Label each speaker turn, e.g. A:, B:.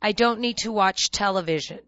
A: I don't need to watch television.